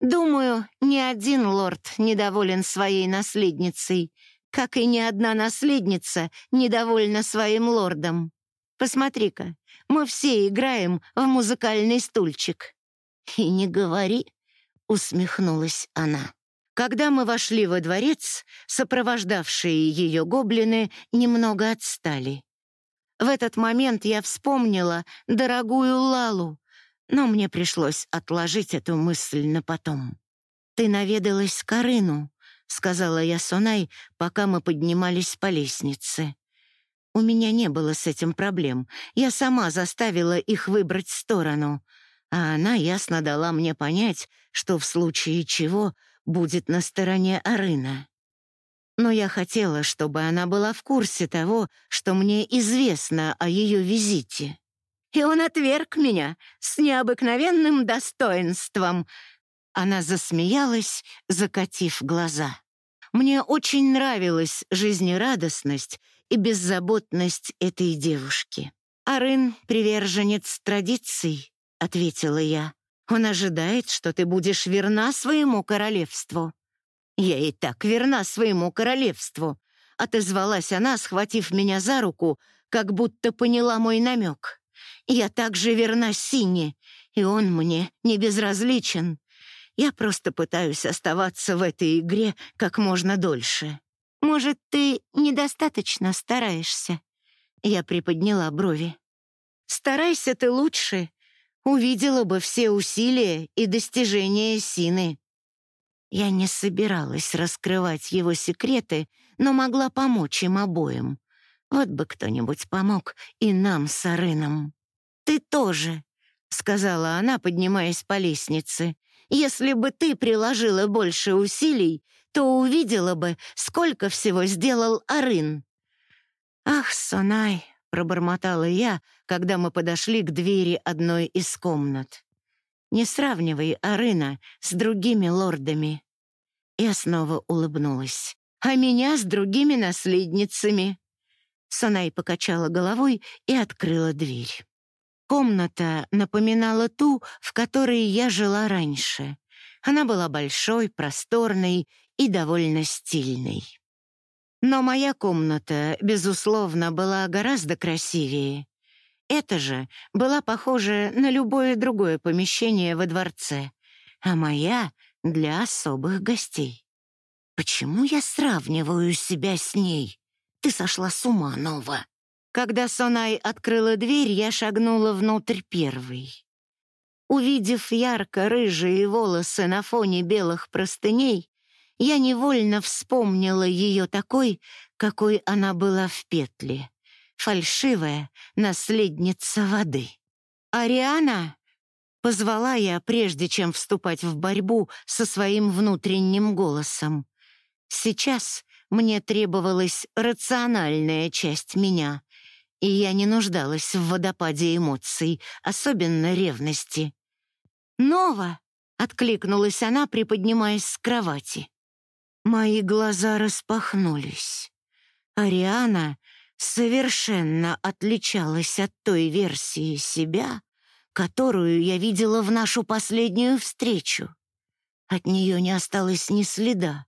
«Думаю, ни один лорд недоволен своей наследницей, как и ни одна наследница недовольна своим лордом. Посмотри-ка, мы все играем в музыкальный стульчик». «И не говори», — усмехнулась она. Когда мы вошли во дворец, сопровождавшие ее гоблины немного отстали. В этот момент я вспомнила дорогую Лалу, но мне пришлось отложить эту мысль на потом. «Ты наведалась к Арыну», — сказала я Сонай, пока мы поднимались по лестнице. У меня не было с этим проблем. Я сама заставила их выбрать сторону, а она ясно дала мне понять, что в случае чего будет на стороне Арына. Но я хотела, чтобы она была в курсе того, что мне известно о ее визите. И он отверг меня с необыкновенным достоинством. Она засмеялась, закатив глаза. Мне очень нравилась жизнерадостность и беззаботность этой девушки. «Арын — приверженец традиций», — ответила я. «Он ожидает, что ты будешь верна своему королевству». «Я и так верна своему королевству», — отозвалась она, схватив меня за руку, как будто поняла мой намек. «Я также верна Сине, и он мне не безразличен. Я просто пытаюсь оставаться в этой игре как можно дольше. Может, ты недостаточно стараешься?» Я приподняла брови. «Старайся ты лучше. Увидела бы все усилия и достижения Сины». Я не собиралась раскрывать его секреты, но могла помочь им обоим. Вот бы кто-нибудь помог и нам с Арыном. «Ты тоже», — сказала она, поднимаясь по лестнице. Если бы ты приложила больше усилий, то увидела бы, сколько всего сделал Арын». «Ах, Сонай», — пробормотала я, когда мы подошли к двери одной из комнат. «Не сравнивай Арына с другими лордами». Я снова улыбнулась. «А меня с другими наследницами». Сонай покачала головой и открыла дверь. Комната напоминала ту, в которой я жила раньше. Она была большой, просторной и довольно стильной. Но моя комната, безусловно, была гораздо красивее. Эта же была похожа на любое другое помещение во дворце, а моя — для особых гостей. Почему я сравниваю себя с ней? Ты сошла с ума, Нова. Когда Сонай открыла дверь, я шагнула внутрь первой. Увидев ярко-рыжие волосы на фоне белых простыней, я невольно вспомнила ее такой, какой она была в петле. Фальшивая наследница воды. «Ариана!» — позвала я, прежде чем вступать в борьбу со своим внутренним голосом. Сейчас мне требовалась рациональная часть меня, и я не нуждалась в водопаде эмоций, особенно ревности. «Нова!» — откликнулась она, приподнимаясь с кровати. Мои глаза распахнулись. Ариана совершенно отличалась от той версии себя, которую я видела в нашу последнюю встречу. От нее не осталось ни следа.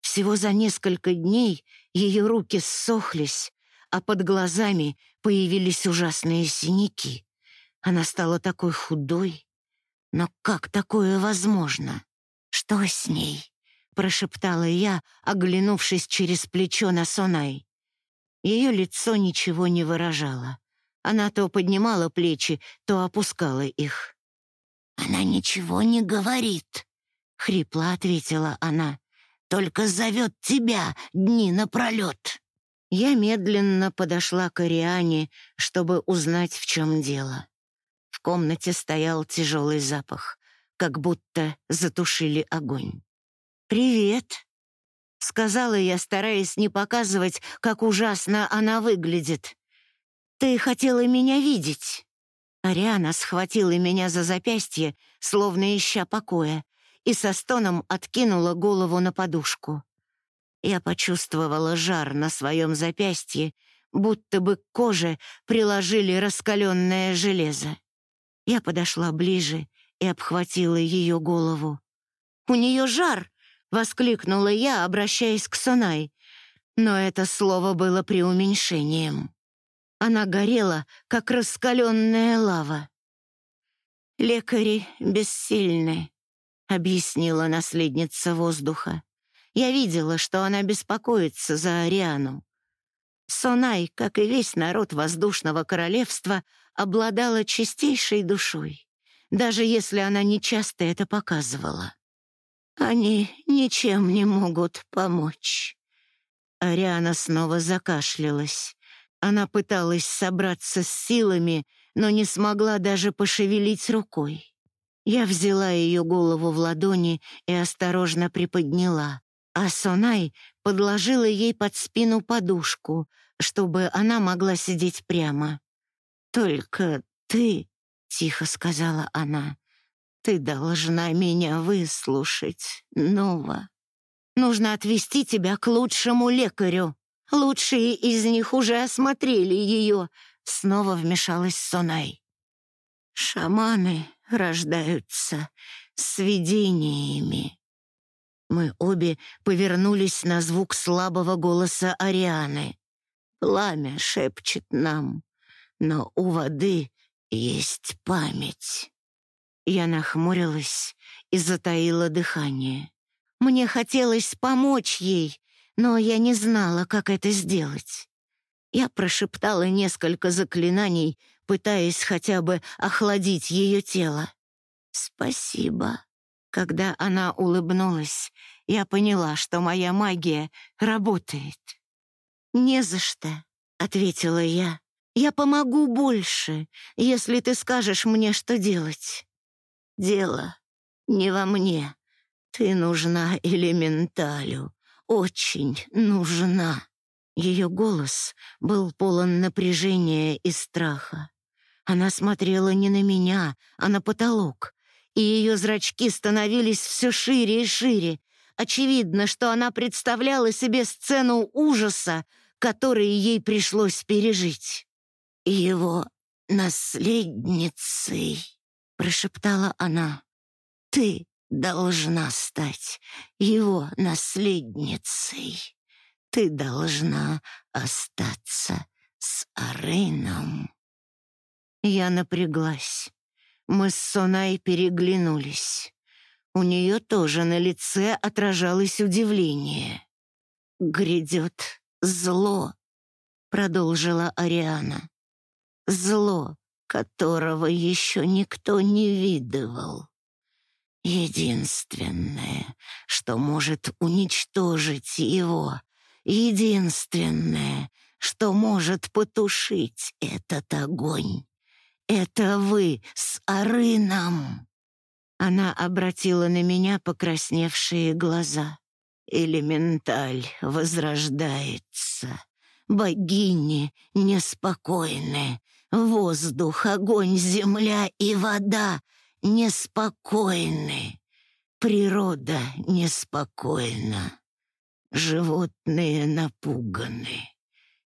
Всего за несколько дней ее руки ссохлись, а под глазами появились ужасные синяки. Она стала такой худой. Но как такое возможно? Что с ней? прошептала я, оглянувшись через плечо на Сонай. Ее лицо ничего не выражало. Она то поднимала плечи, то опускала их. «Она ничего не говорит», — хрипло ответила она. «Только зовет тебя дни напролет». Я медленно подошла к Ариане, чтобы узнать, в чем дело. В комнате стоял тяжелый запах, как будто затушили огонь. «Привет», — сказала я, стараясь не показывать, как ужасно она выглядит. «Ты хотела меня видеть». Ариана схватила меня за запястье, словно ища покоя, и со стоном откинула голову на подушку. Я почувствовала жар на своем запястье, будто бы к коже приложили раскаленное железо. Я подошла ближе и обхватила ее голову. «У нее жар!» — воскликнула я, обращаясь к Сонай. Но это слово было преуменьшением. Она горела, как раскаленная лава. «Лекари бессильны», — объяснила наследница воздуха. Я видела, что она беспокоится за Ариану. Сонай, как и весь народ воздушного королевства, обладала чистейшей душой, даже если она нечасто это показывала. Они ничем не могут помочь. Ариана снова закашлялась. Она пыталась собраться с силами, но не смогла даже пошевелить рукой. Я взяла ее голову в ладони и осторожно приподняла, а Сонай подложила ей под спину подушку, чтобы она могла сидеть прямо. «Только ты», — тихо сказала она, ты должна меня выслушать, Нова. Нужно отвезти тебя к лучшему лекарю. Лучшие из них уже осмотрели ее. Снова вмешалась Сонай. Шаманы рождаются с видениями. Мы обе повернулись на звук слабого голоса Арианы. Пламя шепчет нам, но у воды есть память. Я нахмурилась и затаила дыхание. Мне хотелось помочь ей, но я не знала, как это сделать. Я прошептала несколько заклинаний, пытаясь хотя бы охладить ее тело. «Спасибо». Когда она улыбнулась, я поняла, что моя магия работает. «Не за что», — ответила я. «Я помогу больше, если ты скажешь мне, что делать». Дело не во мне. Ты нужна элементалю. Очень нужна. Ее голос был полон напряжения и страха. Она смотрела не на меня, а на потолок, и ее зрачки становились все шире и шире. Очевидно, что она представляла себе сцену ужаса, который ей пришлось пережить. Его наследницей прошептала она. «Ты должна стать его наследницей. Ты должна остаться с Арыном». Я напряглась. Мы с Сонай переглянулись. У нее тоже на лице отражалось удивление. «Грядет зло», — продолжила Ариана. «Зло, которого еще никто не видывал. Единственное, что может уничтожить его, единственное, что может потушить этот огонь, это вы с Арыном. Она обратила на меня покрасневшие глаза. Элементаль возрождается. Богини неспокойны, Воздух, огонь, земля и вода неспокойны. Природа неспокойна. Животные напуганы.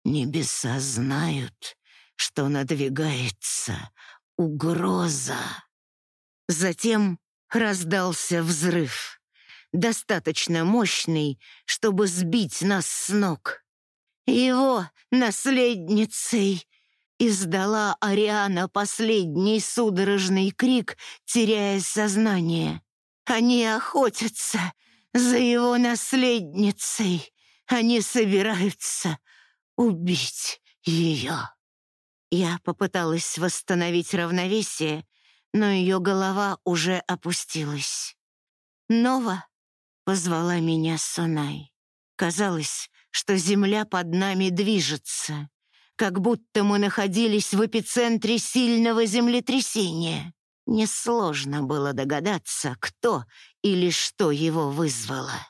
Небеса знают, что надвигается угроза. Затем раздался взрыв, достаточно мощный, чтобы сбить нас с ног. Его наследницей издала Ариана последний судорожный крик, теряя сознание. Они охотятся за его наследницей. Они собираются убить ее. Я попыталась восстановить равновесие, но ее голова уже опустилась. Нова позвала меня Сонай. Казалось, что земля под нами движется, как будто мы находились в эпицентре сильного землетрясения. Несложно было догадаться, кто или что его вызвало.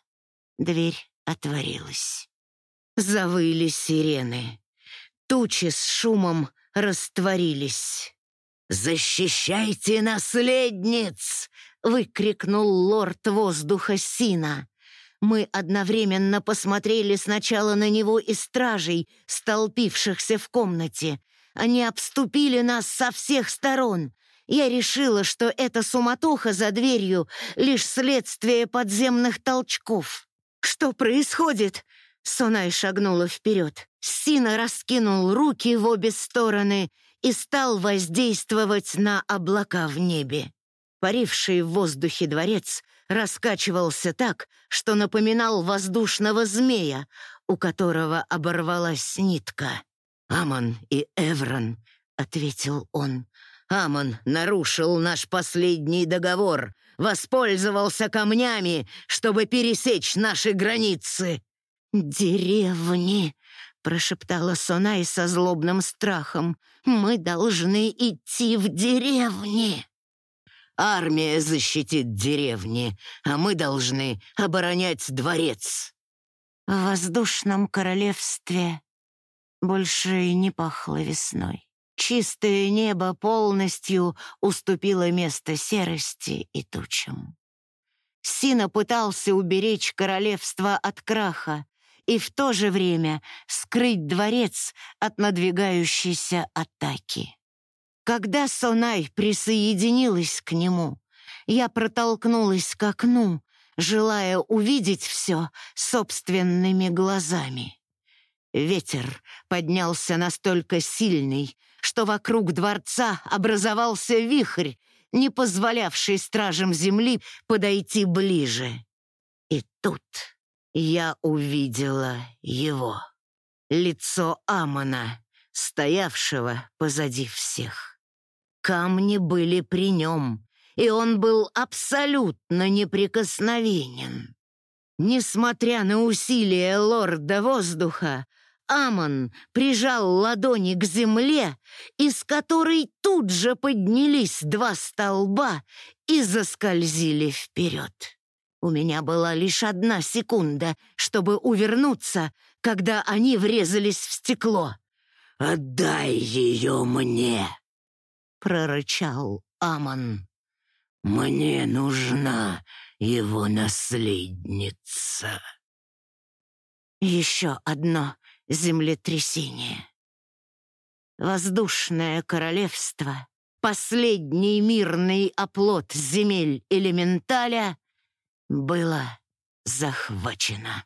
Дверь отворилась. Завыли сирены. Тучи с шумом растворились. «Защищайте наследниц!» — выкрикнул лорд воздуха Сина. Мы одновременно посмотрели сначала на него и стражей, столпившихся в комнате. Они обступили нас со всех сторон. Я решила, что эта суматоха за дверью — лишь следствие подземных толчков. «Что происходит?» Сонай шагнула вперед. Сина раскинул руки в обе стороны и стал воздействовать на облака в небе. Паривший в воздухе дворец раскачивался так, что напоминал воздушного змея, у которого оборвалась нитка. «Амон и Эврон», — ответил он. «Амон нарушил наш последний договор, воспользовался камнями, чтобы пересечь наши границы». «Деревни», — прошептала Сонай со злобным страхом. «Мы должны идти в деревни». Армия защитит деревни, а мы должны оборонять дворец». В воздушном королевстве больше не пахло весной. Чистое небо полностью уступило место серости и тучам. Сина пытался уберечь королевство от краха и в то же время скрыть дворец от надвигающейся атаки. Когда Сонай присоединилась к нему, я протолкнулась к окну, желая увидеть все собственными глазами. Ветер поднялся настолько сильный, что вокруг дворца образовался вихрь, не позволявший стражам земли подойти ближе. И тут я увидела его. Лицо Амона, стоявшего позади всех. Камни были при нем, и он был абсолютно неприкосновенен. Несмотря на усилия лорда воздуха, Амон прижал ладони к земле, из которой тут же поднялись два столба и заскользили вперед. У меня была лишь одна секунда, чтобы увернуться, когда они врезались в стекло. «Отдай ее мне!» — прорычал Амон. «Мне нужна его наследница». Еще одно землетрясение. Воздушное королевство, последний мирный оплот земель элементаля, было захвачено.